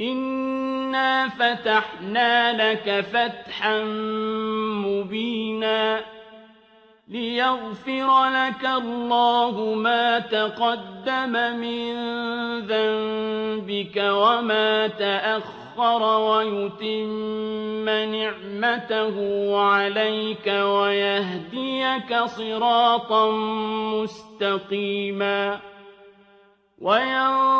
إنا فتحنا لك فتحا مبينا ليغفر لك الله ما تقدم من ذنبك وما تأخر ويتم نعمته عليك ويهديك صراطا مستقيما وينصرك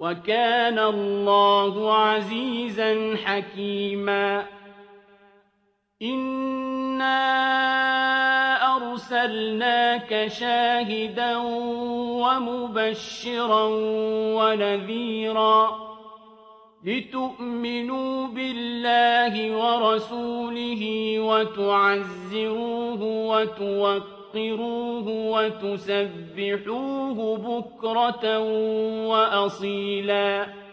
وكان الله عزيزا حكيما. إنا أرسلناك شاهدا ومبشرا ونذيرا لتؤمنوا بالله ورسوله وتعزروه وتوقروه وتوقروه وتسبحوه بكرة وأصيلاً.